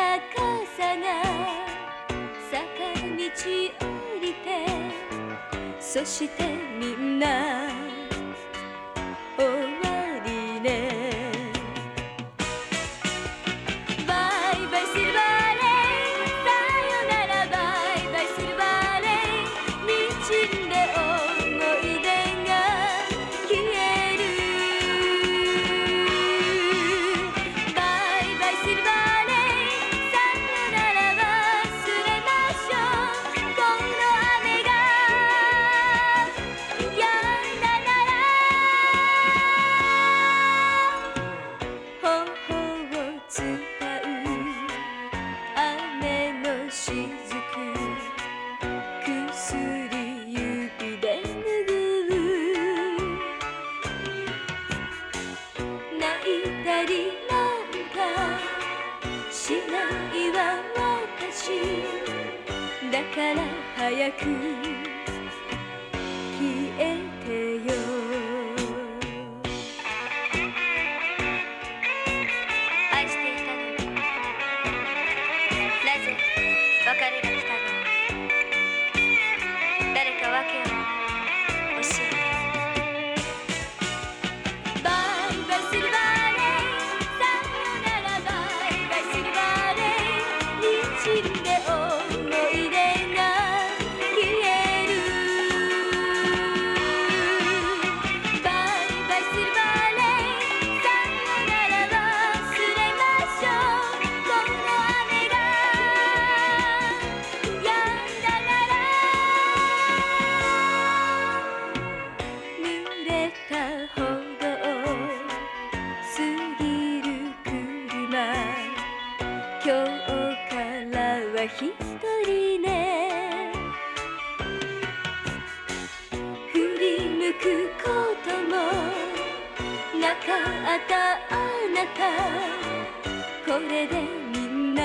高さが坂道降りてそしてみんなから早く消えてよ。愛していたのに。なぜ別れが来た。のひとりね。振り向くこともなかったあなた。これでみんな